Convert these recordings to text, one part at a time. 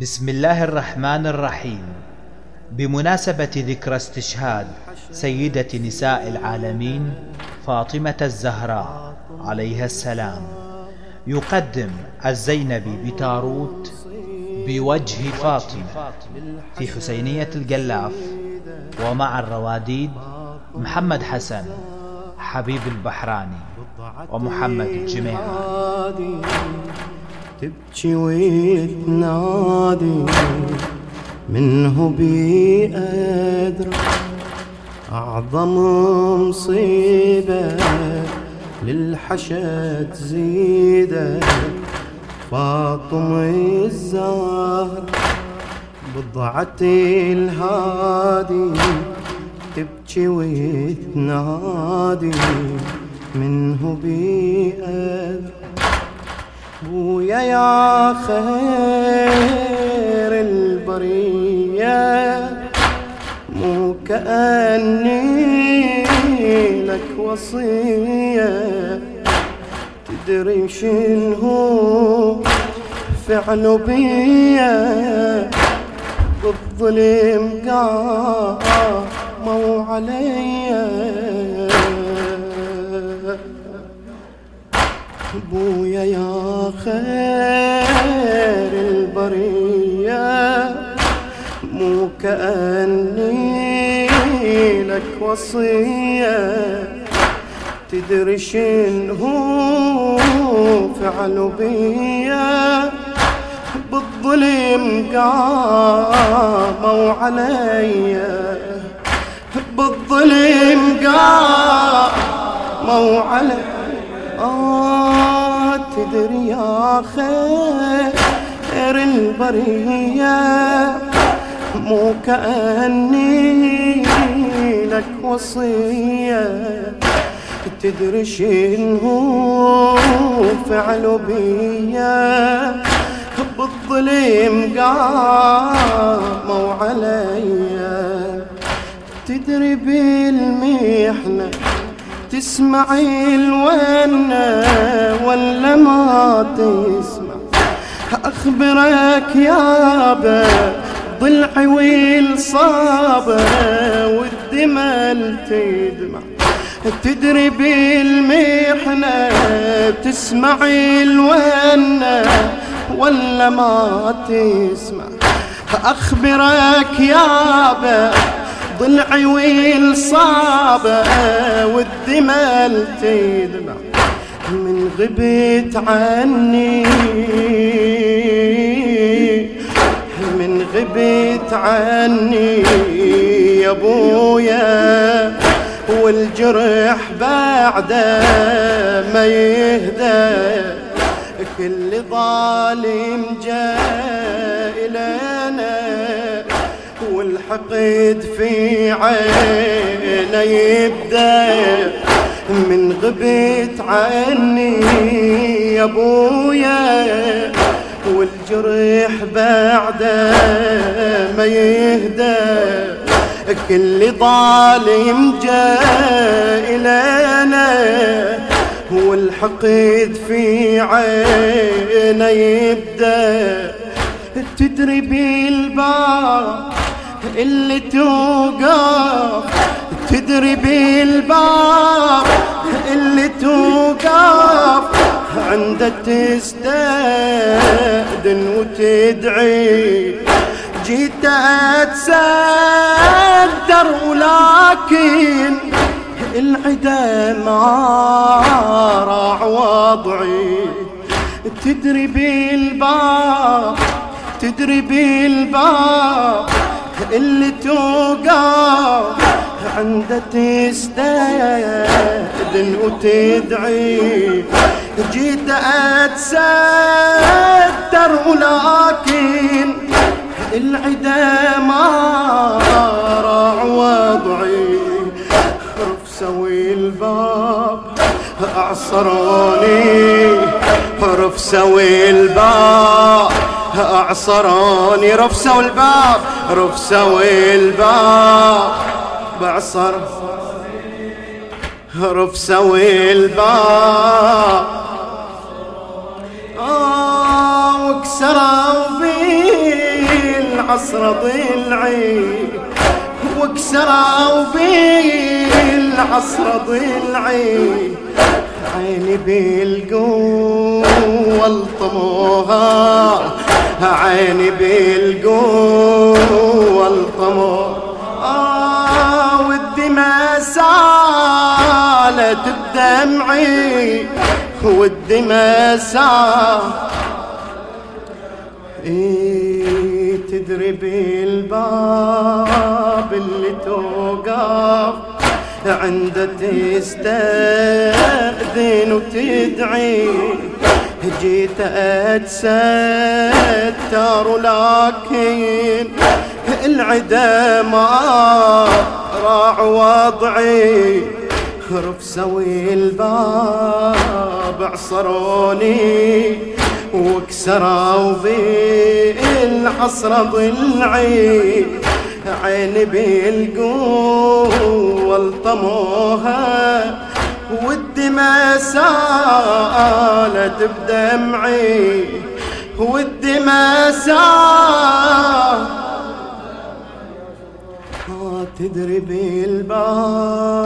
بسم الله الرحمن الرحيم. بمناسبة ذكرى استشهاد سيدة نساء العالمين فاطمة الزهراء عليها السلام يقدم الزينبي بتاروت بوجه فاطمة في حسينية القلاف ومع الرواديد محمد حسن حبيب البحراني ومحمد الجميعي تبكي وتنادي منه بي أدرى أعظم مصيبة للحشا تزيده فاطم الزهر بضعة الهادي تبكي وتنادي منه بي أدرى بويا يا خير البرية مو كأني لك وصية. تدري شنو فعل بيا؟ بالظلم قاموا عليّ ابويا يا خير البرية مو كأني لك وصية. تدري شنو فعل بيا؟ بالظلم قاموا عليا بالظلم قاموا عليا آه. تدري يا خير البرية. مو كأني لك وصية. تدري شنو فعل بيا بالظلم قاموا عليا تدري بالمحنة تسمعي الونة ولا ما تسمع. أخبرك يابا ضلعي والصابة والدمل تدمع. تدري بالمحنة تسمعي الونة ولا ما تسمع. أخبرك يابا ضلعي والصابة والدمل تدمع من غبت عني. من غبت عني يا أبويا. والجرح بعده ما يهدى. كل ظالم جاء إلينا والحقد في عينه يبدأ من غبت عني يا أبويا والجرح بعده ما يهدى كل ظالم جاء إلينا والحقد في عينه يبدأ. تدري بالباب اللي توقف تدري بالباب اللي توقف عنده تستأذن وتدعي. جيت اتسدر ولكن العدا ما راع وضعي. تدري بالباب تدري بالباب اللي توقف عنده تستأذن وتدعي. جيت أتستر ولكن العدا ما راع وضعي. سوي الباب أعصروني. سوي الباب. اعصروني رفسوا الباب رفسوا الباب. بعصر رفسوا الباب. آه وكسروا بيه بالعصر ضلعي. وكسروا بالعصر ضلعي. عيني بالقوة الطموها. عيني بالقوة الطموها آه والدماء سالت بدمعي والدماء سالت. إيه تدري بالباب اللي توقف عنده تستأذن وتدعي. جيت اتستر ولكن العدا ما راع وضعي. خرف سوي الباب عصروني وكسروا بالحصر ضلعي. عيني بالقوة الطموها سالت بدمعي والدماء سالت تدري بالباب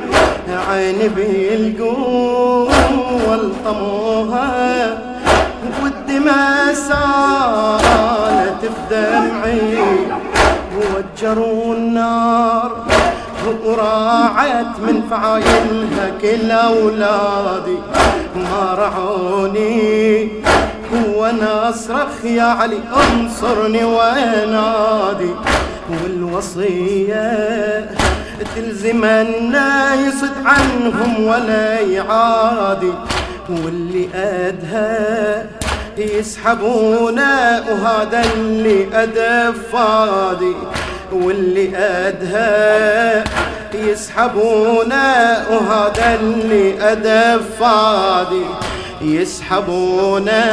عيني بالقوة الطموها والدماء سالت بدمعي وجروا النار وراعت من فعايلها كل أولادي. ما رعوني وأنا اصرخ يا علي انصرني وأنادي. والوصية تلزم الناس عنهم ولا يعادي واللي أدهى يسحبونا وهذا اللي أدى فادي واللي أدهى يسحبونا وهذا اللي أدى فادي يسحبونا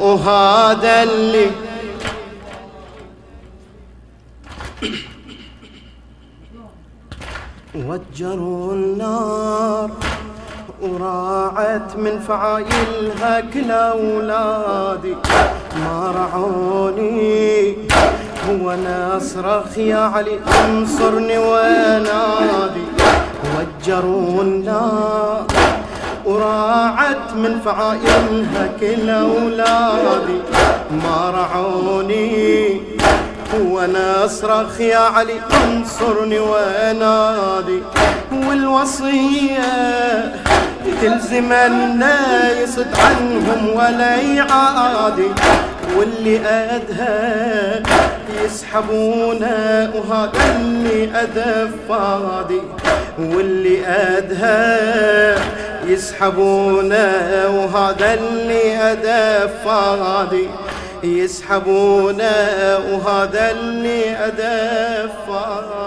وهذا اللي وجروا النار وراعت من فعايلها كل أولادي. ما رعوني وأنا اصرخ يا علي انصرني ونادي. وجروا النار وراعت من فعايلها كل أولادي. ما رعوني وأنا اصرخ يا علي انصرني وانادي والوصية تلزم الناس عنهم ولا يعادي واللي أدهى يسحبونه وهذا اللي أدى فادي واللي أدهى يسحبونه وهذا اللي أدى فادي يسحبونه وهذا اللي فادي